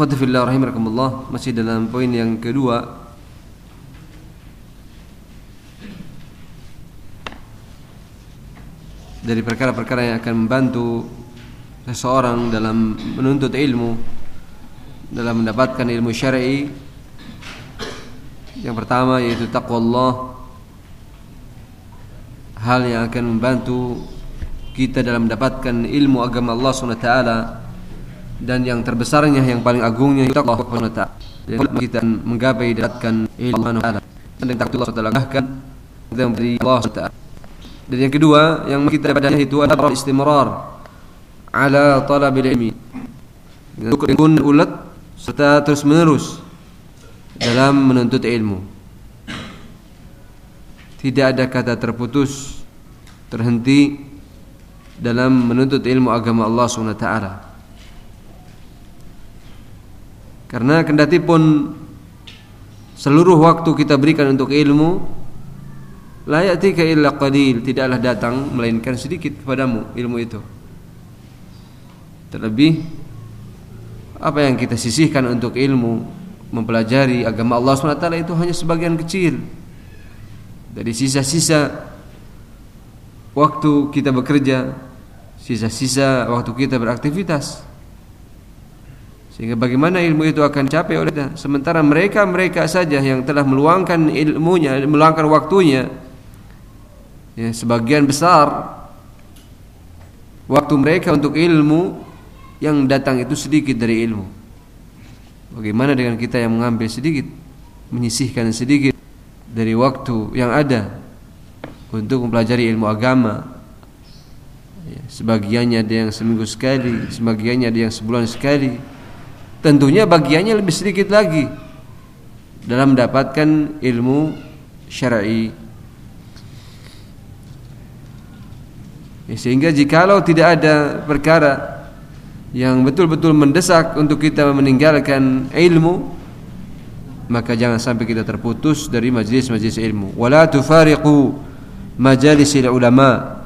Khotifillah rahimakumullah. Masih dalam poin yang kedua. Dari perkara-perkara yang akan membantu Seseorang dalam menuntut ilmu Dalam mendapatkan ilmu syar'i. Yang pertama yaitu taqwa Allah Hal yang akan membantu kita dalam mendapatkan ilmu agama Allah SWT dan yang terbesarnya yang paling agungnya itu Allah Subhanahu wa taala. Kita menggapai dapatkan ilmu Allah dan yang takut Allah taala bahkan kita memberi Allah taala. Dan yang kedua yang kita padanya itu adalah istimrar ala talabil ilmi. Kun ulat serta terus menerus dalam menuntut ilmu. Tidak ada kata terputus terhenti dalam menuntut ilmu agama Allah Subhanahu wa taala. Karena kendati pun seluruh waktu kita berikan untuk ilmu la ya'tika illa qalil, tidaklah datang melainkan sedikit kepadamu ilmu itu. Terlebih apa yang kita sisihkan untuk ilmu mempelajari agama Allah SWT itu hanya sebagian kecil dari sisa-sisa waktu kita bekerja, sisa-sisa waktu kita beraktivitas. Sehingga bagaimana ilmu itu akan capai oleh kita? Sementara mereka-mereka saja yang telah meluangkan ilmunya Meluangkan waktunya ya, Sebagian besar Waktu mereka untuk ilmu Yang datang itu sedikit dari ilmu. Bagaimana dengan kita yang mengambil sedikit Menyisihkan sedikit Dari waktu yang ada Untuk mempelajari ilmu agama? Ya, Sebagiannya ada yang seminggu sekali Sebagiannya ada yang sebulan sekali tentunya bagiannya lebih sedikit lagi dalam mendapatkan ilmu syar'i. Ya, sehingga jikalau tidak ada perkara yang betul-betul mendesak untuk kita meninggalkan ilmu maka jangan sampai kita terputus dari majlis-majlis ilmu. Wala tufariqu majalisil ulama.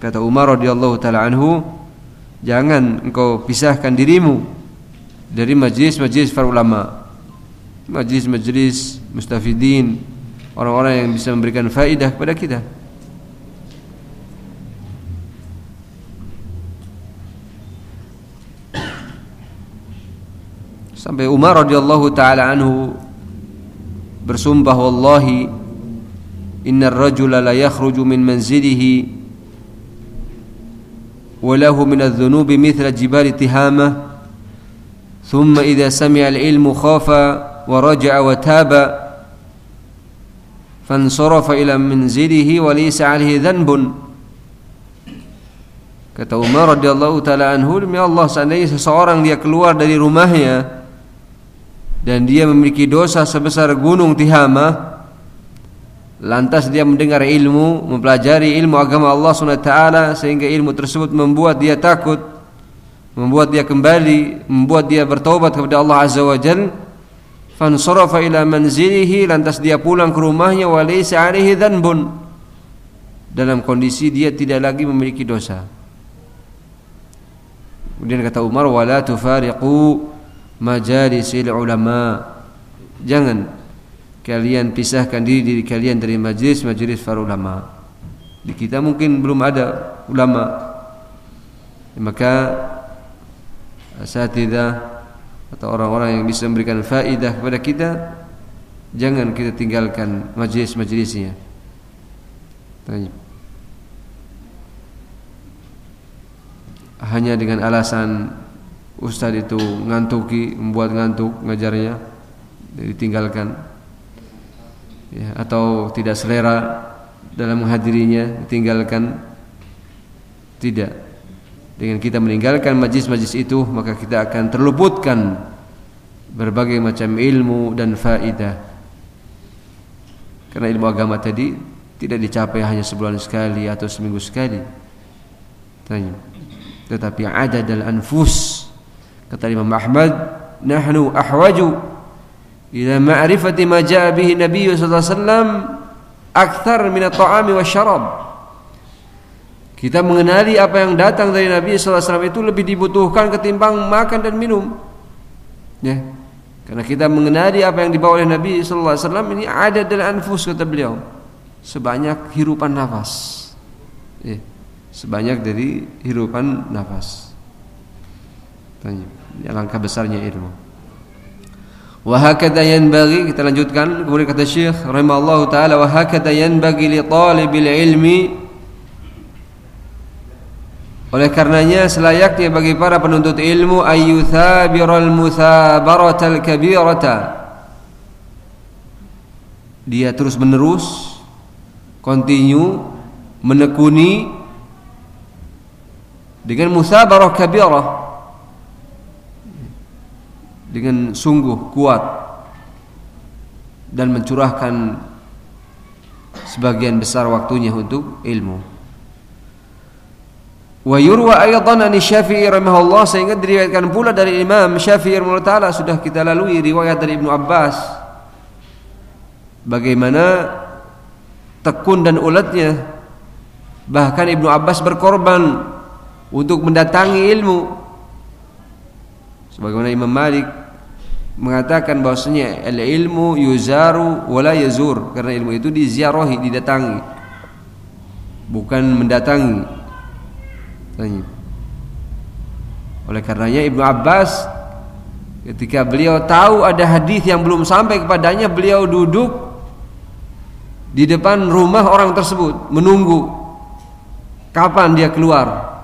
Kata Umar radhiyallahu taala anhu, jangan engkau pisahkan dirimu dari majlis-majlis para ulama. Majlis-majlis mustafidin. Orang-orang yang bisa memberikan faidah kepada kita. Sampai Umar radhiyallahu taala anhu bersumpah wallahi innar rajula la yakhruju min manzilihi wa lahu min adh-dhunubi mithla jibali tihamah ثم إذا سمع العلم خاف ورجع وتاب فانصرف إلى منزله وليس عليه ذنب Kata Umar radhiyallahu taala anhu, demi Allah seandainya seseorang dia keluar dari rumahnya dan dia memiliki dosa sebesar gunung Tihama, lantas dia mendengar ilmu, mempelajari ilmu agama Allah SWT sehingga ilmu tersebut membuat dia takut membuat dia kembali, membuat dia bertobat kepada Allah Azza wa Jal. Fansarafa ila manzilihi lantas dia pulang ke rumahnya wa laysa alaihi dhanbun. Dalam kondisi dia tidak lagi memiliki dosa. Kemudian kata Umar wala tufariqu majalisil ulama. Jangan kalian pisahkan diri diri kalian dari majlis-majlis para ulama. Di kita mungkin belum ada ulama. Maka asatidah atau orang-orang yang bisa memberikan faidah kepada kita jangan kita tinggalkan majlis-majlisnya. Hanya dengan alasan ustaz itu ngantuki membuat ngantuk ngajarnya ditinggalkan ya, atau tidak selera dalam menghadirinya ditinggalkan tidak dengan kita meninggalkan majlis-majlis itu maka kita akan terluputkan berbagai macam ilmu dan faidah. Karena ilmu agama tadi tidak dicapai hanya sebulan sekali atau seminggu sekali. Tetapi ada dalam anfus. Kata Imam Ahmad, "Nahnu ahwaju ila ma'rifati ma ja'a bihi Nabi sallallahu akthar min at-ta'ami wasyarab." Kita mengenali apa yang datang dari Nabi wasallam itu lebih dibutuhkan ketimbang makan dan minum. Ya. Karena kita mengenali apa yang dibawa oleh Nabi wasallam ini ada dalam anfus kata beliau. Sebanyak hirupan nafas. Ya. Sebanyak dari hirupan nafas. Tanya. Ini langkah besarnya ilmu. Wa hakadha yanbaghi kita lanjutkan kemudian kata Syekh rahimallahu taala wa hakadha yanbaghi li talibil ilmi oleh karenanya selayaknya bagi para penuntut ilmu ayyuthabiral muthabaratal kabirata dia terus menerus continue menekuni dengan musabarah kabirah dengan sungguh kuat dan mencurahkan sebagian besar waktunya untuk ilmu. Wa yurwa aidan an Syafi'i rahimahullah sehingga diriwayatkan pula dari Imam Syafi'i rahimahullah sudah kita lalui riwayat dari Ibnu Abbas. Bagaimana tekun dan ulatnya. Bahkan Ibnu Abbas berkorban untuk mendatangi ilmu. Sebagaimana Imam Malik mengatakan bahwasanya al ilmu yuzaru wala yazur. Karena ilmu itu diziarahi didatangi. Bukan mendatangi oleh karenanya Ibnu Abbas ketika beliau tahu ada hadis yang belum sampai kepadanya, beliau duduk di depan rumah orang tersebut menunggu kapan dia keluar.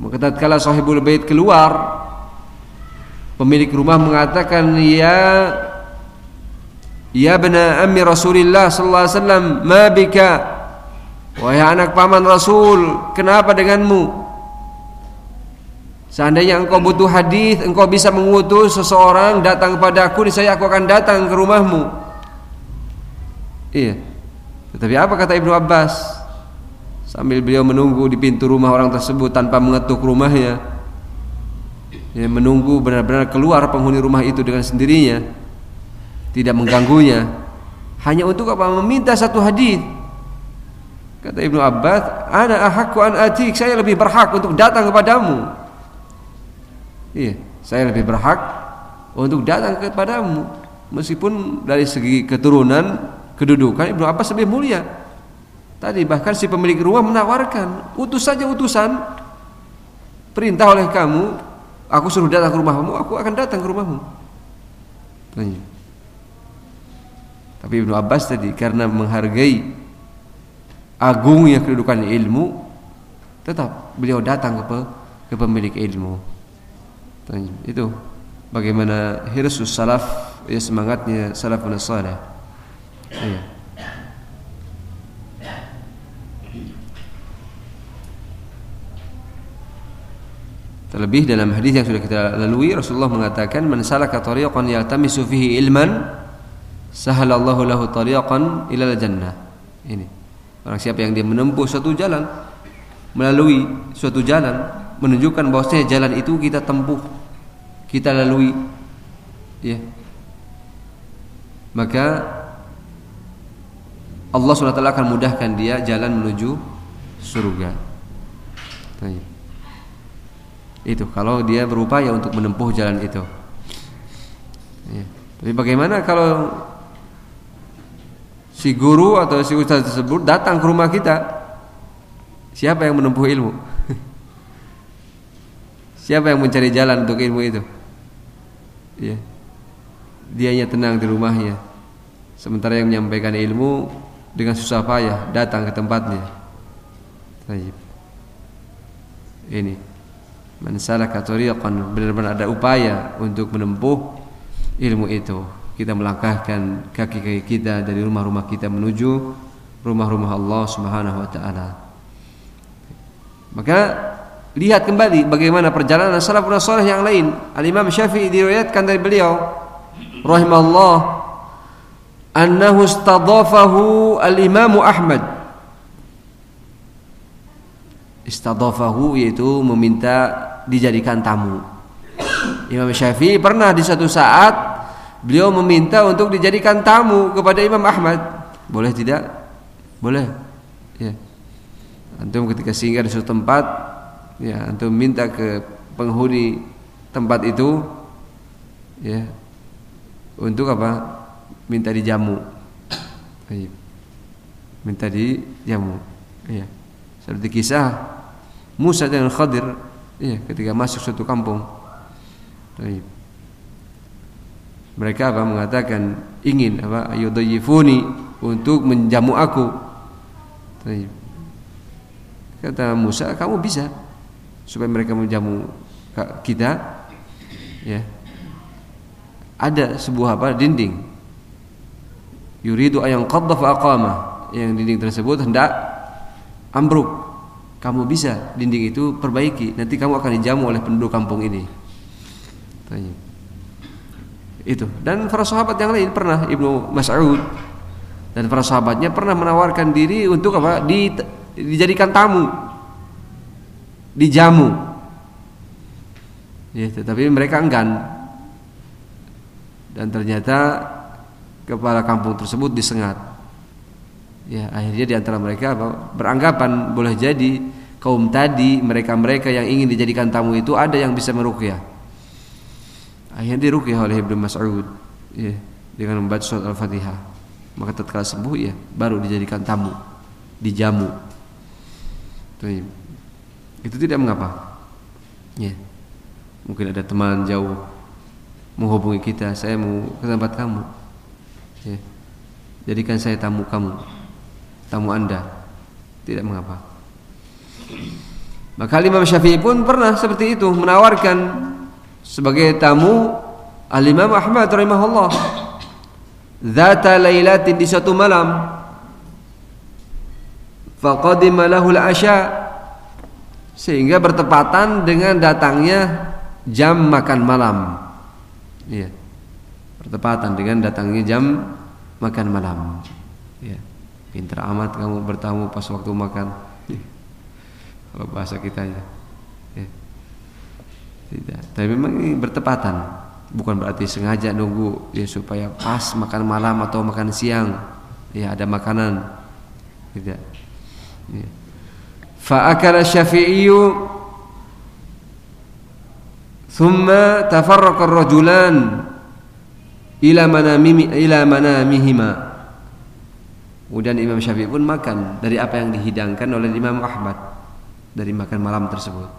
Maka tatkala sahibul bait keluar, pemilik rumah mengatakan, "Ya Ya bena ammi Rasulillah sallallahu alaihi wasallam, ma bika?" Wahai anak paman Rasul, kenapa denganmu? Seandainya engkau butuh hadis, engkau bisa mengutus seseorang datang kepadaku, saya aku akan datang ke rumahmu. Iya. Tetapi apa kata Ibnu Abbas? Sambil beliau menunggu di pintu rumah orang tersebut tanpa mengetuk rumahnya. Ya, menunggu benar-benar keluar penghuni rumah itu dengan sendirinya. Tidak mengganggunya. Hanya untuk apa? Meminta satu hadis Kata Ibnu Abbas, "Ana ahakku an atik." Saya lebih berhak untuk datang kepadamu. Iya, saya lebih berhak untuk datang kepadamu meskipun dari segi keturunan, kedudukan Ibnu Abbas lebih mulia. Tadi bahkan si pemilik rumah menawarkan, "Utus saja utusan perintah oleh kamu, aku suruh datang ke rumahmu, aku akan datang ke rumahmu." Tanya. Tapi Ibnu Abbas tadi karena menghargai agungnya kedudukan ilmu tetap beliau datang ke, ke pemilik ilmu itu bagaimana hirsus salaf ya semangatnya salafun salih iya. Terlebih dalam hadis yang sudah kita lalui Rasulullah mengatakan man salaka tariqan yaltamisu fihi ilman sahalallahu lahu tariqan ila jannah. Ini. Orang siapa yang dia menempuh suatu jalan melalui suatu jalan menunjukkan bahwasanya jalan itu kita tempuh, kita lalui ya. Maka Allah SWT akan mudahkan dia jalan menuju surga. Itu kalau dia berupaya untuk menempuh jalan itu. Ya. Tapi bagaimana kalau si guru atau si ustaz tersebut datang ke rumah kita. Siapa yang menempuh ilmu? Siapa yang mencari jalan untuk ilmu itu? Ya dianya tenang di rumahnya. Sementara yang menyampaikan ilmu dengan susah payah datang ke tempatnya. Taib. ini. Man salaka tariqan benar-benar ada upaya untuk menempuh ilmu itu kita melangkahkan kaki-kaki kita dari rumah-rumah kita menuju rumah-rumah Allah Subhanahu wa taala. Maka lihat kembali bagaimana perjalanan salafun saleh yang lain. Al Imam Syafi'i diriwayatkan dari beliau rahimallah annahu istadafahu al Imam Ahmad istadafahu yaitu meminta dijadikan tamu. Imam Syafi'i pernah di satu saat beliau meminta untuk dijadikan tamu kepada Imam Ahmad. Boleh tidak? Boleh. Ya. Antum ketika singgah di suatu tempat, ya antum minta ke penghuni tempat itu, ya untuk apa? Minta dijamu. Minta dijamu. Ya. Seperti kisah Musa dan Khadir, ya ketika masuk suatu kampung. Mereka apa mengatakan ingin apa ayudayifuni untuk menjamu aku. Kata Musa, kamu bisa supaya mereka menjamu kita. Ya. Ada sebuah apa dinding. Yuridu ayang qadda fa aqama. Yang dinding tersebut hendak ambruk. Kamu bisa dinding itu perbaiki. Nanti kamu akan dijamu oleh penduduk kampung ini. Tanya. Itu. Dan para sahabat yang lain pernah Ibnu Mas'ud. Dan para sahabatnya pernah menawarkan diri untuk apa? Di dijadikan tamu. Dijamu. Ya tetapi mereka enggan. Dan ternyata kepala kampung tersebut disengat. Ya akhirnya di antara mereka apa, beranggapan boleh jadi kaum tadi mereka-mereka yang ingin dijadikan tamu itu ada yang bisa meruqyah akhirnya diruqyah oleh Ibnu Mas'ud ya dengan membaca surat Al-Fatihah maka tatkala sembuh ya baru dijadikan tamu dijamu itu tidak mengapa. Ya. Mungkin ada teman jauh menghubungi kita, saya mau ke tempat kamu. Ya. Jadikan saya tamu kamu, tamu Anda. Tidak mengapa. Maka Imam Syafi'i pun pernah seperti itu menawarkan sebagai tamu Al-Imam Ahmad rahimahullah. Zata lailatin di satu malam faqadima lahul asya sehingga bertepatan dengan datangnya jam makan malam. Iya. Bertepatan dengan datangnya jam makan malam. Ya. Pintar amat kamu bertamu pas waktu makan. Ya. Kalau bahasa kita ya Tidak. Tapi memang ini bertepatan. Bukan berarti sengaja nunggu ya supaya pas makan malam atau makan siang. Ya ada makanan. Tidak. Ya. فأكل الشافعي ثم تفرق الرجلان إلى منامهم إلى منامهما Kemudian Imam Syafi'i pun makan dari apa yang dihidangkan oleh Imam Ahmad dari makan malam tersebut.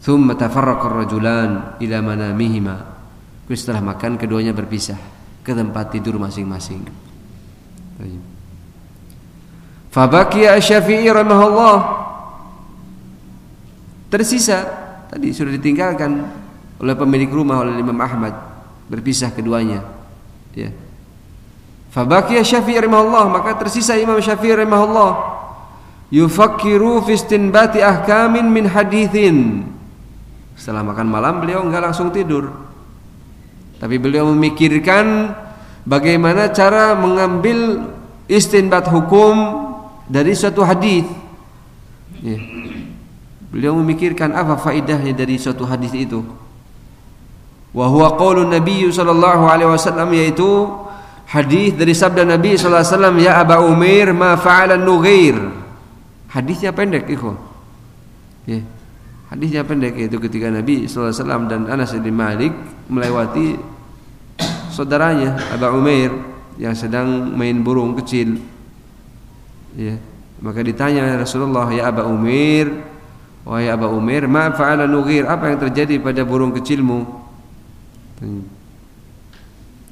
Thumma tafarraqa ar-rajulan ila manamihima. Setelah makan keduanya berpisah ke tempat tidur masing-masing. Fabakia Syafi'i rahimahullah. Tersisa tadi sudah ditinggalkan oleh pemilik rumah oleh Imam Ahmad berpisah keduanya. Ya. Fabakia Syafi'i rahimahullah maka tersisa Imam Syafi'i rahimahullah. Yufakkiru fi istinbati ahkamin min hadithin setelah makan malam beliau enggak langsung tidur tapi beliau memikirkan bagaimana cara mengambil istinbat hukum dari suatu hadis. Ya. Beliau memikirkan apa faedahnya dari suatu hadis itu. Wa huwa qaulun Nabi sallallahu alaihi wasallam yaitu hadis dari sabda Nabi sallallahu alaihi wasallam ya Aba Umair ma fa'ala nughair. Hadisnya pendek ikhwan. Ya. Hadisnya pendek yaitu ketika Nabi wasallam dan Anas bin Malik melewati saudaranya Aba Umair yang sedang main burung kecil Ya. Maka ditanya Rasulullah, "Ya Aba Umir, wahai Aba Umir, ma fa'ala nughir? Apa yang terjadi pada burung kecilmu?"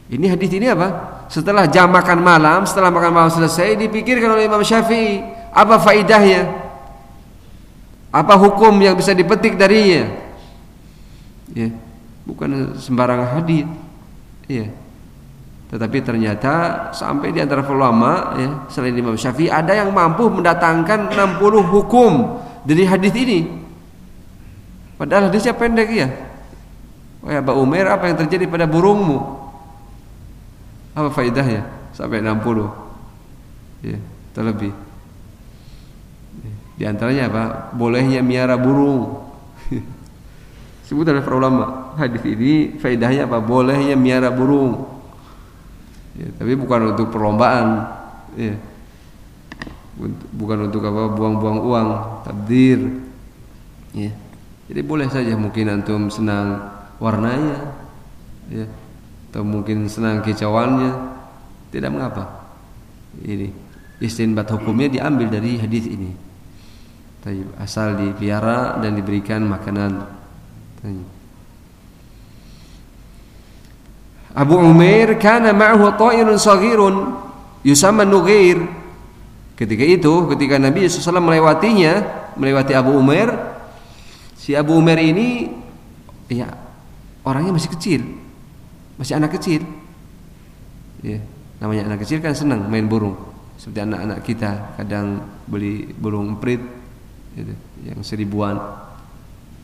Ini hadis ini apa? Setelah jam makan malam, setelah makan malam selesai dipikirkan oleh Imam Syafi'i, apa faidahnya? Apa hukum yang bisa dipetik darinya? Ya, bukan sembarang hadis. Ya. Tetapi ternyata sampai di antara ulama ya, selain Imam Syafi'i ada yang mampu mendatangkan 60 hukum dari hadis ini. Padahal hadisnya pendek ya. Wahai Abu Umair, apa yang terjadi pada burungmu? Apa faedahnya? Sampai 60. Ya, terlebih. Di antaranya apa? Bolehnya miara burung. Sebut para ulama. Hadis ini faedahnya apa? Bolehnya miara burung. Ya, tapi bukan untuk perlombaan. Ya. Bukan untuk apa? Buang-buang uang, tabdir. Ya. Jadi boleh saja mungkin antum senang warnanya, ya, atau mungkin senang kicauannya, tidak mengapa. Ini istinbat hukumnya diambil dari hadis ini. Tayyib, asal dipelihara dan diberikan makanan. Tayyib. Abu Umair kana ma'ahu ta'irun saghirun yusamma nughir. Ketika itu, ketika Nabi SAW melewatinya, melewati Abu Umair, Si Abu Umar ini ya orangnya masih kecil. Masih anak kecil. Ya, namanya anak kecil kan senang main burung. Seperti anak-anak kita kadang beli burung emprit gitu, yang seribuan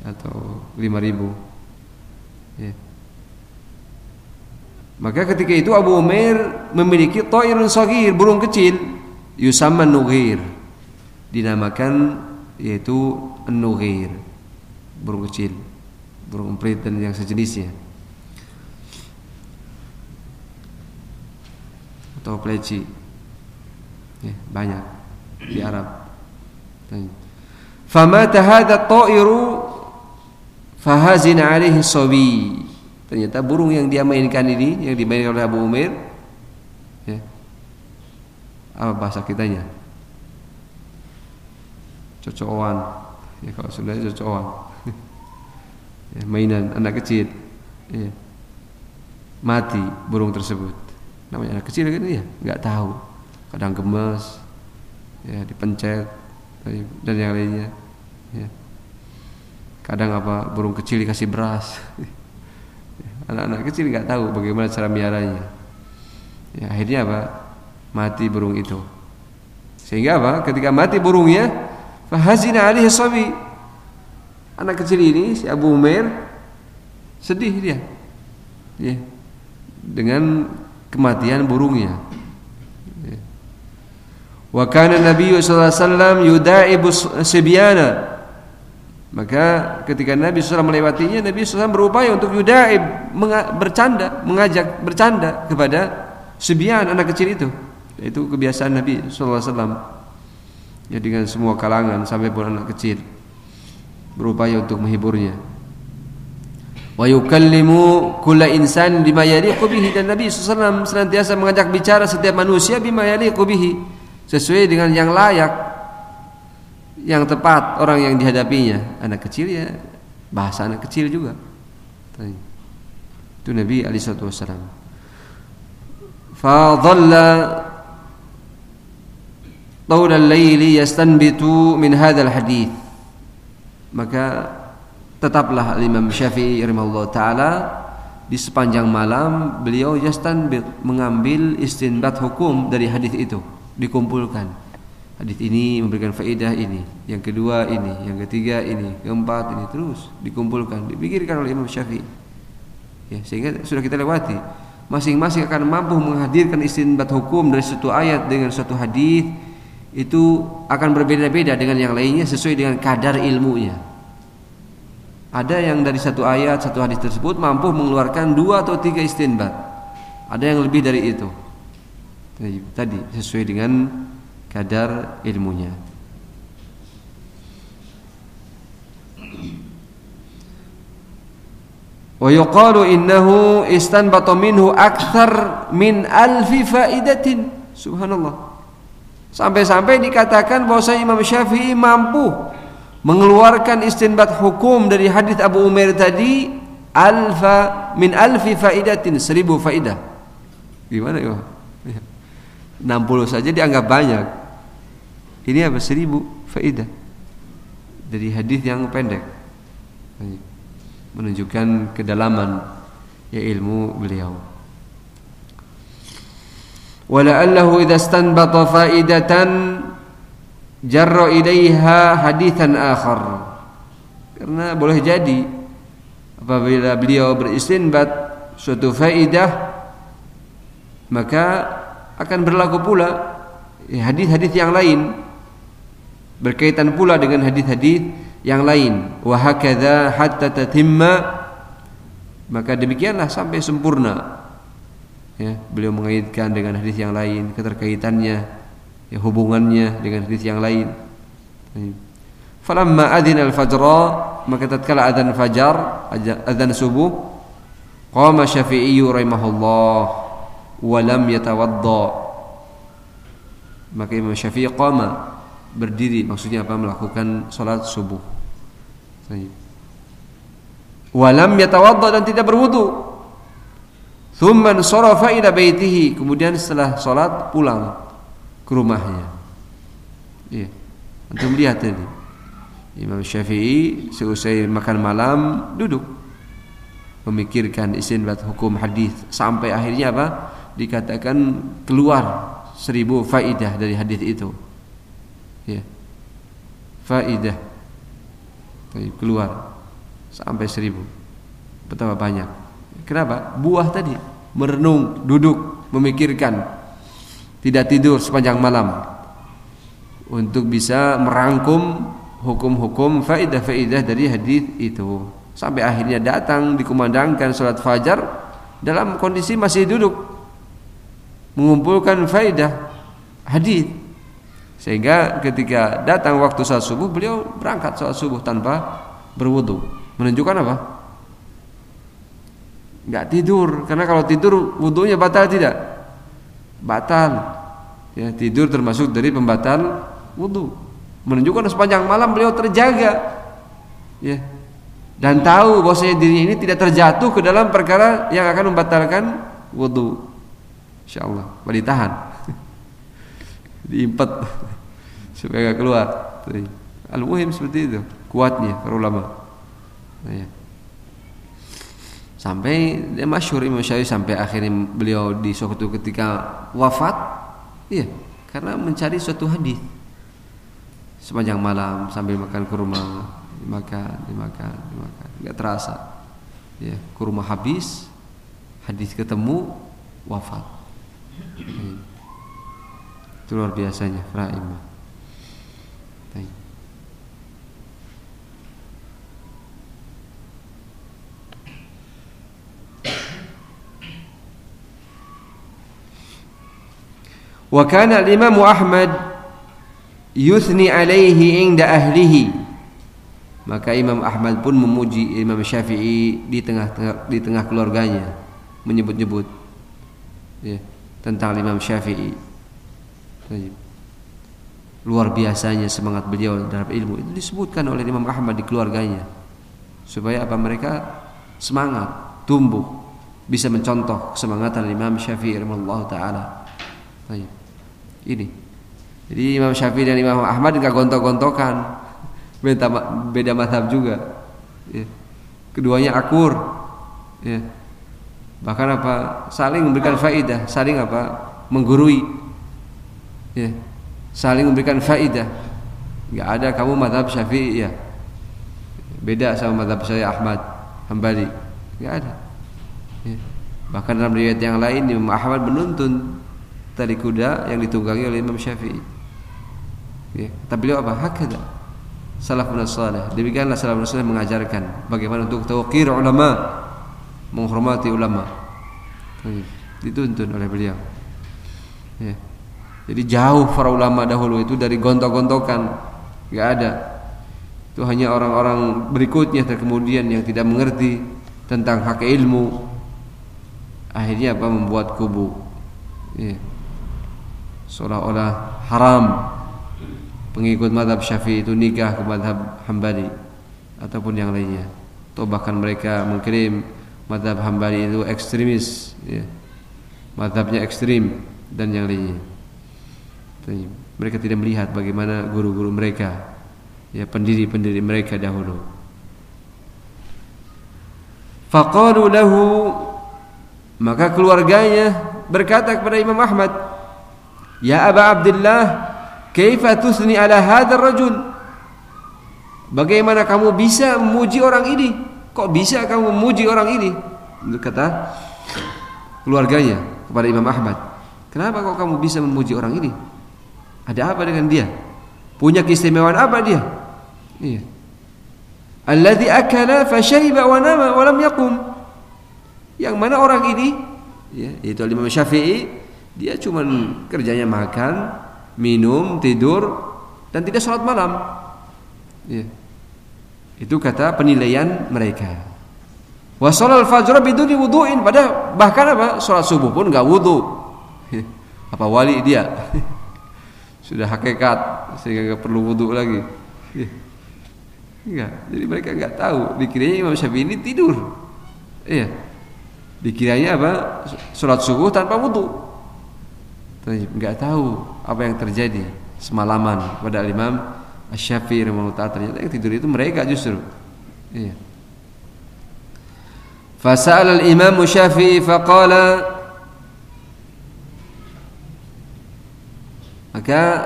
atau lima ribu. Ya. Maka ketika itu Abu Umar memiliki toirun sagir, burung kecil, yusamman nughir. Dinamakan yaitu nughir burung kecil, burung emprit dan yang sejenisnya. Atau pleci. Ya, banyak di Arab. Fama tahada ta'iru fahazin alaihi sawi. Ternyata burung yang dia mainkan ini yang dimainkan oleh Abu Umair ya. Apa bahasa kitanya? Cocokan. Ya kalau sudah cocokan ya, mainan anak kecil ya. mati burung tersebut namanya anak kecil kan ya nggak tahu kadang gemes ya dipencet dan yang lainnya ya. kadang apa burung kecil dikasih beras anak-anak kecil nggak tahu bagaimana cara miaranya ya akhirnya apa mati burung itu sehingga apa ketika mati burungnya fahazina alaihi sabi Anak kecil ini si Abu Umair sedih dia. Ya. Dengan kematian burungnya. Ya. Wa kana Nabi sallallahu alaihi wasallam yudaibu sibyana. Maka ketika Nabi SAW melewatinya Nabi SAW berupaya untuk yudaib bercanda, mengajak bercanda kepada sebian anak kecil itu. Itu kebiasaan Nabi SAW. Ya dengan semua kalangan sampai pun anak kecil. Berupaya untuk menghiburnya. Wa yukallimu kulla insan bima yaliqu bihi. Dan Nabi SAW senantiasa mengajak bicara setiap manusia bima yaliqu bihi. Sesuai dengan yang layak yang tepat orang yang dihadapinya anak kecil ya bahasa anak kecil juga itu Nabi alaihi wasallam fa dhalla طول الليل يستنبت من هذا الحديث maka tetaplah Imam Syafi'i rahimahullah taala di sepanjang malam beliau jastan mengambil istinbat hukum dari hadis itu dikumpulkan hadis ini memberikan faedah ini yang kedua ini yang ketiga ini keempat ini terus dikumpulkan dipikirkan oleh Imam Syafi'i ya sehingga sudah kita lewati masing-masing akan mampu menghadirkan istinbat hukum dari satu ayat dengan satu hadis itu akan berbeda-beda dengan yang lainnya sesuai dengan kadar ilmunya. Ada yang dari satu ayat, satu hadis tersebut mampu mengeluarkan dua atau tiga istinbat. Ada yang lebih dari itu. Tadi sesuai dengan kadar ilmunya. Wa yuqalu innahu istanbata minhu akthar min alfi faidatin. Subhanallah. Sampai-sampai dikatakan bahwa Imam Syafi'i mampu mengeluarkan istinbat hukum dari hadis Abu Umair tadi alfa min alfi faidatin seribu faidah. Gimana ya? 60 saja dianggap banyak. Ini apa seribu? Faidah. Dari hadis yang pendek. Menunjukkan kedalaman ya ilmu beliau. Wala'allahu idza istanbata faidatan jarra ilaiha hadithan akhar. Karena boleh jadi apabila beliau beristinbat suatu faidah maka akan berlaku pula ya, hadis-hadis yang lain berkaitan pula dengan hadis-hadis yang lain. Wa hakadha hatta tatimma. Maka demikianlah sampai sempurna. Ya beliau mengaitkan dengan hadis yang lain keterkaitannya ya hubungannya dengan hadis yang lain. Falamma adzina al-fajra maka tatkala adzan fajar adzan subuh qama syafi'i rahimahullah walam yatawadda. Maka Imam Syafi'i qama berdiri maksudnya apa? Melakukan salat subuh. Walam yatawadda dan tidak berwudu. Thumma sarafa ila baitihi. Kemudian setelah salat pulang ke rumahnya. Iya. Antum lihat tadi Imam Syafi'i selesai makan malam duduk. Memikirkan istinbat hukum hadis. Sampai akhirnya apa? Dikatakan keluar seribu faidah dari hadis itu faidah. Keluar. Sampai seribu. Betapa banyak. Kenapa? Buah tadi. Merenung duduk memikirkan. Tidak tidur sepanjang malam. Untuk bisa merangkum hukum-hukum faidah-faidah dari hadis itu. Sampai akhirnya datang dikumandangkan sholat fajar dalam kondisi masih duduk. Mengumpulkan faidah hadis sehingga ketika datang waktu saat subuh beliau berangkat saat subuh tanpa berwudu. Menunjukkan apa? Nggak tidur. Karena kalau tidur wudhunya batal tidak? Batal. Ya tidur termasuk dari pembatal wudhu menunjukkan sepanjang malam beliau terjaga. Ya. Dan tahu bahwasanya dirinya ini tidak terjatuh ke dalam perkara yang akan membatalkan wudhu insyaallah mau ditahan diimpet supaya gak keluar. Al-muhim seperti itu kuatnya para ulama. Ya. sampai dia masyhur Imam Syafi'i sampai akhirnya beliau di suatu ketika wafat. Iya karena mencari suatu hadis. Sepanjang malam sambil makan kurma dimakan dimakan dimakan. Nggak terasa. Ya kurma habis hadis ketemu wafat itu luar biasanya rahimah wa kana al-imam Ahmad yuthni alaihi inda ahlihi. Maka Imam Ahmad pun memuji Imam Syafi'i di tengah-tengah di tengah keluarganya menyebut-nyebut ya, tentang Imam Syafi'i. Luar biasanya semangat beliau dalam ilmu itu disebutkan oleh Imam Ahmad di keluarganya supaya apa mereka semangat tumbuh bisa mencontoh semangatan Imam Syafi'i rahimahullah taala. Ini. Jadi Imam Syafi'i dan Imam Ahmad enggak gontok-gontokan. Beda beda mazhab juga. Ya. Keduanya akur. Ya bahkan apa saling memberikan faidah saling apa menggurui ya. Saling memberikan faidah nggak ada kamu madhab syafi'i ya. Beda sama madhab saya Ahmad Hambali. Nggak ada. Ya. bahkan dalam riwayat yang lain Imam Ahmad menuntun tali kuda yang ditunggangi oleh Imam Syafi'i. Ya. tapi beliau apa? Hakada salafun salih demikianlah salafun salih mengajarkan bagaimana untuk tawqir ulama menghormati ulama. Dituntun oleh beliau. Ya. Jadi jauh para ulama dahulu itu dari gontok-gontokan. Nggak ada. Itu hanya orang-orang berikutnya kemudian yang tidak mengerti tentang hak ilmu. Akhirnya apa? Membuat kubu. Ya. seolah-olah haram. Pengikut madhab syafi'i itu nikah ke madhab hambali ataupun yang lainnya. Atau bahkan mereka mengklaim madhab hambali itu ekstremis ya. madhabnya ekstrim dan yang lainnya mereka tidak melihat bagaimana guru-guru mereka ya pendiri-pendiri mereka dahulu faqalu lahu maka keluarganya berkata kepada Imam Ahmad ya Aba Abdullah kaifa tusni ala hadzal rajul Bagaimana kamu bisa memuji orang ini? Kok bisa kamu memuji orang ini? Kata keluarganya kepada Imam Ahmad. Kenapa kok kamu bisa memuji orang ini? Ada apa dengan dia? Punya keistimewaan apa dia? Iya. Alladhi akala fashariba wa nama wa lam yaqum. Yang mana orang ini ya, itu Imam Syafi'i dia cuma kerjanya makan, minum, tidur dan tidak sholat malam. Ya. Itu kata penilaian mereka. Wa sholal fajr biduni wudu'in pada bahkan apa? Salat subuh pun enggak wudu. Apa wali dia? sudah hakikat sehingga nggak perlu wudhu lagi. Ya. enggak. Jadi mereka nggak tahu. Dikiranya Imam Syafi'i ini tidur. Iya. Dikiranya apa? Sholat subuh tanpa wudhu. Nggak tahu apa yang terjadi semalaman pada Imam Syafi'i rahimahullah ternyata yang tidur itu mereka justru. Iya. Fasal al-Imam Syafi'i faqala maka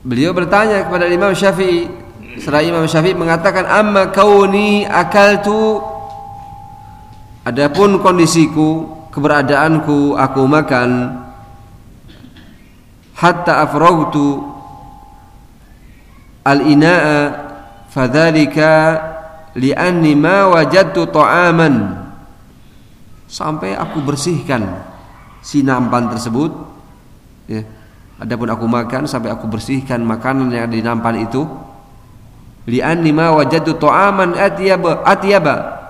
beliau bertanya kepada Imam Syafi'i. Setelah Imam Syafi'i mengatakan amma kauni akaltu. Adapun kondisiku keberadaanku aku makan. Hatta afragtu al-ina'a fadzalika li'anni ma wajadtu ta'aman. Sampai aku bersihkan si nampan tersebut ya adapun aku makan sampai aku bersihkan makanan yang ada di nampan itu li'anni ma wajadtu ta'aman atyaba atyaba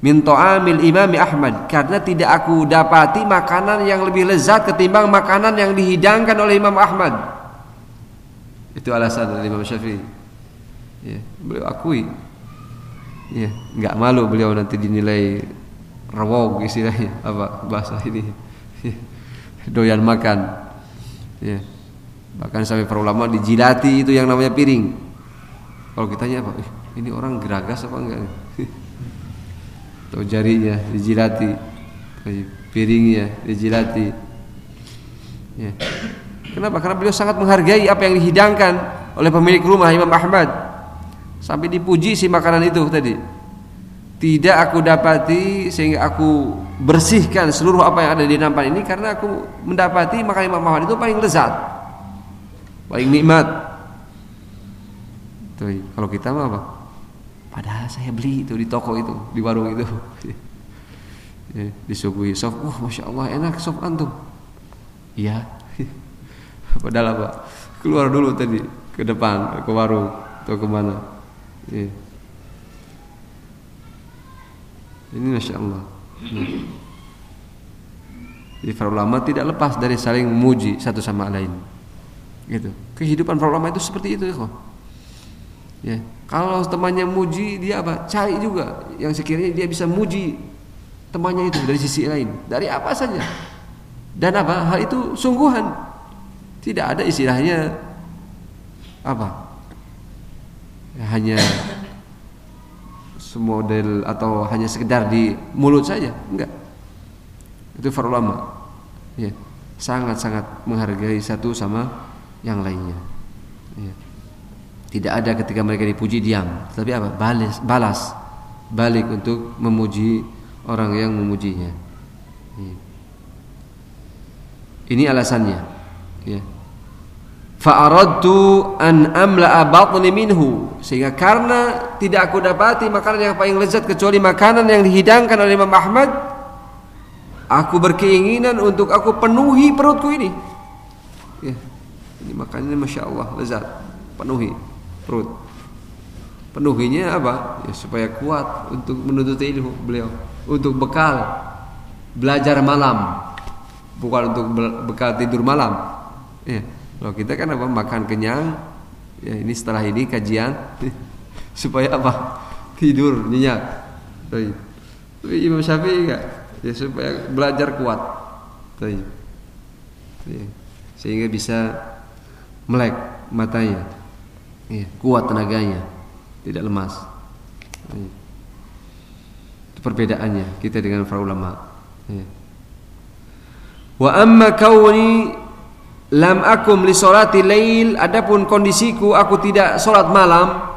min ta'amil imami Ahmad. Karena tidak aku dapati makanan yang lebih lezat ketimbang makanan yang dihidangkan oleh Imam Ahmad. Itu alasan dari Imam Syafi'i. Ya, beliau akui. Ya nggak malu beliau nanti dinilai rawog istilahnya apa bahasa ini. Doyan makan ya bahkan sampai para ulama dijilati itu yang namanya piring. Kalau kita tanya apa eh, ini orang geragas apa enggak atau jarinya dijilati. Piringnya dijilati. Ya kenapa? Karena beliau sangat menghargai apa yang dihidangkan oleh pemilik rumah Imam Ahmad. Sampai dipuji si makanan itu tadi. Tidak aku dapati sehingga aku bersihkan seluruh apa yang ada di nampan ini karena aku mendapati makanan Imam Ahmad itu paling lezat. Paling nikmat. Tuh, kalau kita mah apa? Padahal saya beli itu di toko itu, di warung itu. disuguhi sop, wah masya Allah enak sop antum. Iya. Padahal apa? Keluar dulu tadi ke depan ke warung atau ke mana? Iya. Ini masya Allah. Jadi para ulama tidak lepas dari saling memuji satu sama lain. Gitu. Kehidupan para ulama itu seperti itu ya. Ya. Kalau temannya muji dia apa? Cari juga yang sekiranya dia bisa muji temannya itu dari sisi lain, dari apa saja. Dan apa? Hal itu sungguhan. Tidak ada istilahnya apa? hanya semodel atau hanya sekedar di mulut saja? Enggak. Itu para ulama ya. Sangat-sangat menghargai satu sama yang lainnya. Ya. tidak ada ketika mereka dipuji diam. Tapi apa? Balas balas balik untuk memuji orang yang memujinya. Ya. ini alasannya. Ya Fa'aradtu an amla'a batni minhu. Sehingga karena tidak aku dapati makanan yang paling lezat kecuali makanan yang dihidangkan oleh Imam Ahmad aku berkeinginan untuk aku penuhi perutku ini. Ya. Ini makanannya masya Allah lezat. Penuhi perut. Penuhinya apa? Ya supaya kuat untuk menuntut ilmu beliau. Untuk bekal belajar malam. Bukan untuk bekal tidur malam. Ya kalau kita kan apa makan kenyang, ya ini setelah ini kajian supaya apa tidur nyenyak. Tapi Imam Syafi'i enggak, ya supaya belajar kuat. Sehingga bisa melek matanya, ya, kuat tenaganya, tidak lemas. Itu perbedaannya kita dengan para ulama. Ya. Wa amma kauni Lam akum li solati lail Adapun kondisiku aku tidak solat malam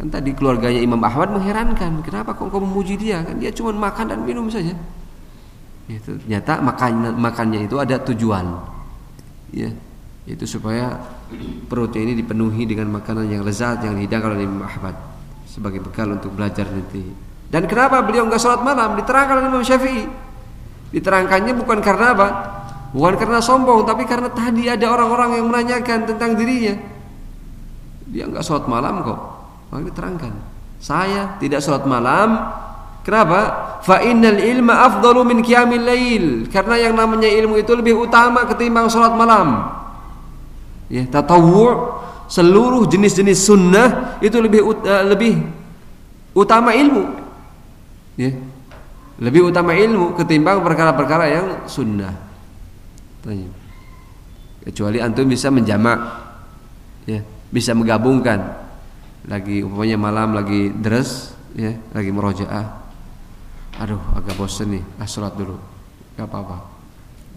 Kan tadi keluarganya Imam Ahmad mengherankan, kenapa kok kau memuji dia? Kan dia cuma makan dan minum saja. Ya, ternyata makan makannya itu ada tujuan. Ya, itu supaya perutnya ini dipenuhi dengan makanan yang lezat yang dihidangkan oleh Imam Ahmad sebagai bekal untuk belajar nanti. Dan kenapa beliau enggak sholat malam? Diterangkan oleh Imam Syafi'i. Diterangkannya bukan karena apa? Bukan karena sombong, tapi karena tadi ada orang-orang yang menanyakan tentang dirinya. Dia enggak sholat malam kok. Maka diterangkan. Saya tidak sholat malam. Kenapa? Fa innal ilma afdalu min qiyamil lail. Karena yang namanya ilmu itu lebih utama ketimbang sholat malam. Ya, tatawwu seluruh jenis-jenis sunnah itu lebih uh, lebih utama ilmu. Ya. Lebih utama ilmu ketimbang perkara-perkara yang sunnah. Kecuali antum bisa menjamak, ya, bisa menggabungkan. Lagi umpamanya malam lagi deres, ya, lagi merojaah. Aduh, agak bosan nih, ah sholat dulu. Gak apa-apa.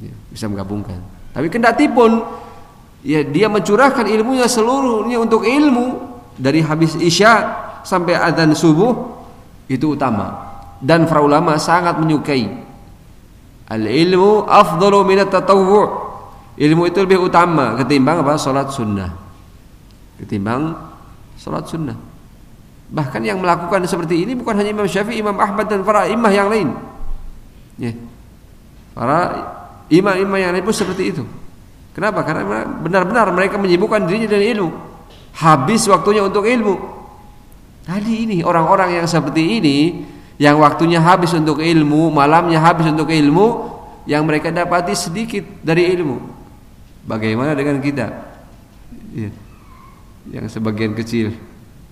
Ya, bisa menggabungkan. Tapi kendati pun ya dia mencurahkan ilmunya seluruhnya untuk ilmu dari habis isya sampai adzan subuh itu utama dan para ulama sangat menyukai al ilmu afdalu min tatawwu ilmu itu lebih utama ketimbang apa? Salat sunnah. Ketimbang salat sunnah. Bahkan yang melakukan seperti ini bukan hanya Imam Syafi'i Imam Ahmad dan para imam yang lain. Ya. Para imam-imam yang lain pun seperti itu. Kenapa? Karena benar-benar mereka menyibukkan dirinya dengan ilmu. Habis waktunya untuk ilmu. Tadi ini orang-orang yang seperti ini yang waktunya habis untuk ilmu, malamnya habis untuk ilmu, yang mereka dapati sedikit dari ilmu. Bagaimana dengan kita? Ya. Yang sebagian kecil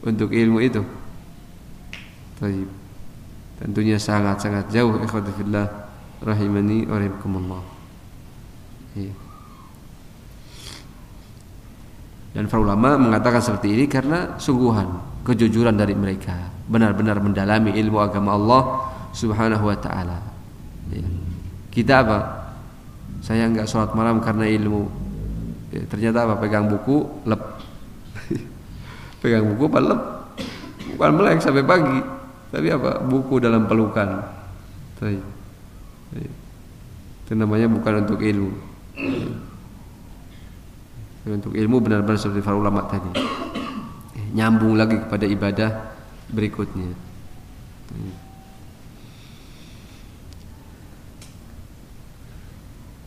untuk ilmu itu. Taib. Tentunya sangat-sangat jauh ikhwatifillah rahimani wa rahimakumullah. Ya. Dan para ulama mengatakan seperti ini karena sungguhan kejujuran dari mereka benar-benar mendalami ilmu agama Allah Subhanahu wa taala. Ya. Kita apa? Saya enggak sholat malam karena ilmu. Ya, ternyata apa? Pegang buku lep. Pegang buku apa lep? Bukan melek sampai pagi. Tapi apa? Buku dalam pelukan. Ya. Itu namanya bukan untuk ilmu. Untuk ilmu benar-benar seperti para ulama tadi nyambung lagi kepada ibadah berikutnya.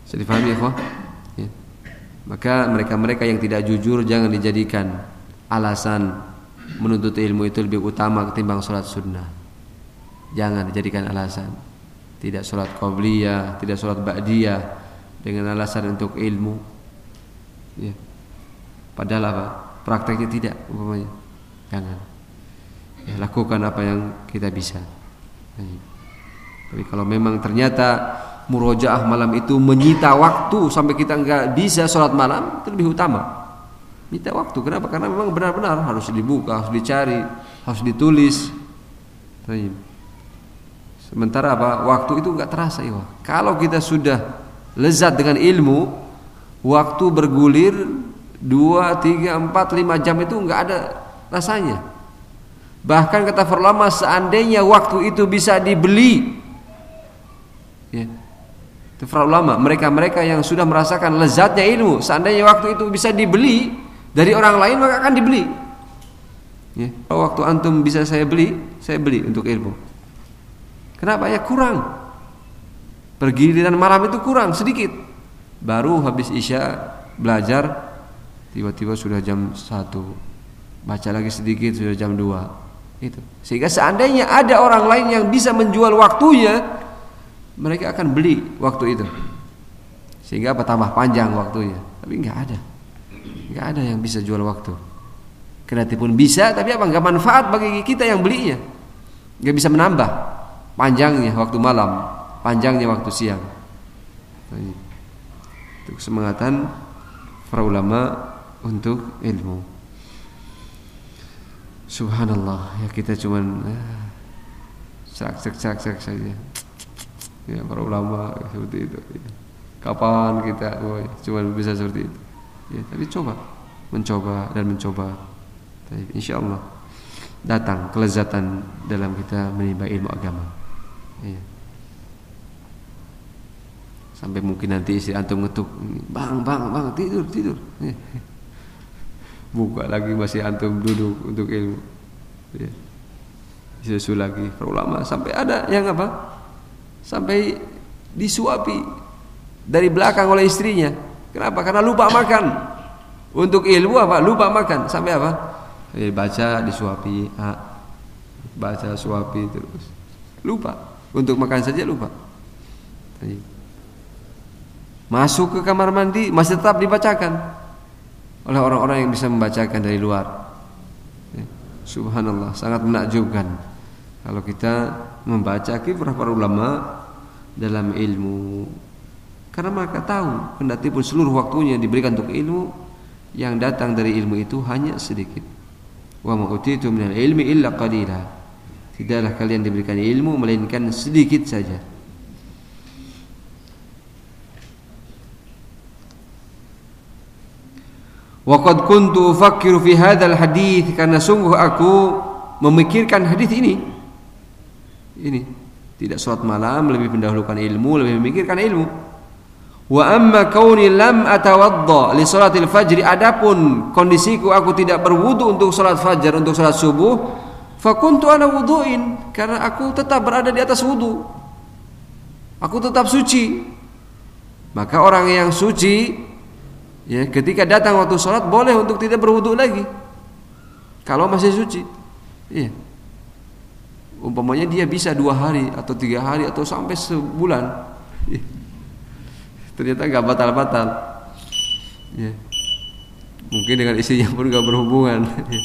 Bisa difahami ya, ya. Maka mereka-mereka yang tidak jujur jangan dijadikan alasan menuntut ilmu itu lebih utama ketimbang sholat sunnah. Jangan dijadikan alasan. Tidak sholat qobliyah, tidak sholat ba'diyah dengan alasan untuk ilmu. Ya. Padahal apa? prakteknya tidak umpamanya. Jangan. Ya, lakukan apa yang kita bisa. Tapi kalau memang ternyata murojaah malam itu menyita waktu sampai kita nggak bisa sholat malam itu lebih utama. Minta waktu. Kenapa? Karena memang benar-benar harus dibuka harus dicari harus ditulis. Sementara apa? Waktu itu nggak terasa ya kalau kita sudah lezat dengan ilmu waktu bergulir dua, tiga, empat, lima jam itu nggak ada rasanya. Bahkan kata Farlama seandainya waktu itu bisa dibeli, ya, itu ulama mereka-mereka yang sudah merasakan lezatnya ilmu, seandainya waktu itu bisa dibeli dari orang lain maka akan dibeli. Ya, waktu antum bisa saya beli, saya beli untuk ilmu. Kenapa ya kurang? Pergiliran malam itu kurang sedikit. Baru habis isya belajar tiba-tiba sudah jam 1 baca lagi sedikit sudah jam 2 itu. Sehingga seandainya ada orang lain yang bisa menjual waktunya mereka akan beli waktu itu. Sehingga apa panjang waktunya. Tapi nggak ada. Nggak ada yang bisa jual waktu. Kreatif pun bisa tapi apa nggak manfaat bagi kita yang belinya. Nggak bisa menambah panjangnya waktu malam panjangnya waktu siang itu semangatan para ulama untuk ilmu. Subhanallah ya kita cuman eh, serak serak serak saja. Ya para ulama seperti itu. Ya. Kapan kita oh, ya, cuma bisa seperti itu. Ya, tapi coba mencoba dan mencoba. Tapi insya Allah datang kelezatan dalam kita menimba ilmu agama. Ya. Sampai mungkin nanti istri antum ngetuk, bang, bang, bang, tidur, tidur. Buka lagi masih antum duduk untuk ilmu. Ya. Lagi para ulama sampai ada yang apa? Sampai disuapi dari belakang oleh istrinya. Kenapa? Karena lupa makan. Untuk ilmu apa? Lupa makan. Sampai apa? Eh, baca disuapi, baca suapi terus. Lupa. Untuk makan saja lupa. Masuk ke kamar mandi masih tetap dibacakan oleh orang-orang yang bisa membacakan dari luar. Ya. Subhanallah, sangat menakjubkan kalau kita membaca kiprah para ulama dalam ilmu karena mereka tahu kendati pun seluruh waktunya diberikan untuk ilmu yang datang dari ilmu itu hanya sedikit. Wa ma utitu minal ilmi illa qalila. Tidaklah kalian diberikan ilmu melainkan sedikit saja. Wa qad kuntu ufakkiru fi hadzal hadits karena sungguh aku memikirkan hadis ini. Ini tidak sholat malam lebih mendahulukan ilmu, lebih memikirkan ilmu. Wa amma kauni lam atawadda li salatil fajri adapun kondisiku aku tidak berwudu untuk salat fajar untuk salat subuh fakuntu ana wuduin karena aku tetap berada di atas wudu aku tetap suci maka orang yang suci ya ketika datang waktu salat boleh untuk tidak berwudu lagi. Kalau masih suci. Iya. Umpamanya dia bisa dua hari atau tiga hari atau sampai sebulan. Iya. Ternyata nggak batal-batal. Ya. mungkin dengan istrinya pun nggak berhubungan. Ya.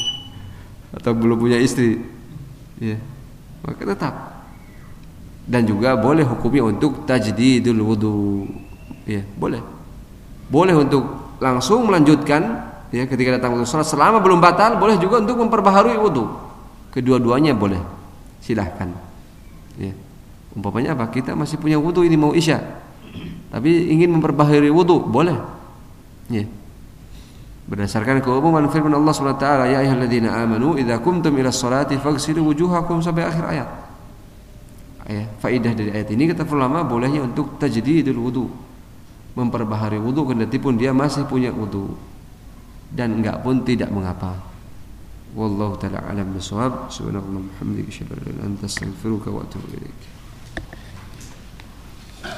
atau belum punya istri. Ya maka tetap. Dan juga boleh hukumnya untuk tajdidul wudu. Ya boleh. Boleh untuk langsung melanjutkan ya ketika datang waktu sholat selama belum batal boleh juga untuk memperbaharui wudu. Kedua-duanya boleh. Silahkan. Ya. Umpamanya apa? Kita masih punya wudu ini mau isya. Tapi ingin memperbaharui wudu boleh. Ya. Berdasarkan keumuman firman Allah Subhanahu wa taala ya ayyuhalladzina amanu idza kumtum ila sholati faghsilu wujuhakum sampai akhir ayat. Ya faidah dari ayat ini kata ulama bolehnya untuk tajdidul wudu memperbaharui wudu kendati pun dia masih punya wudu. Dan enggak pun tidak mengapa. Wallahu taala alam bisawab subhanallah hamdika asyhadu wa atubu ilaik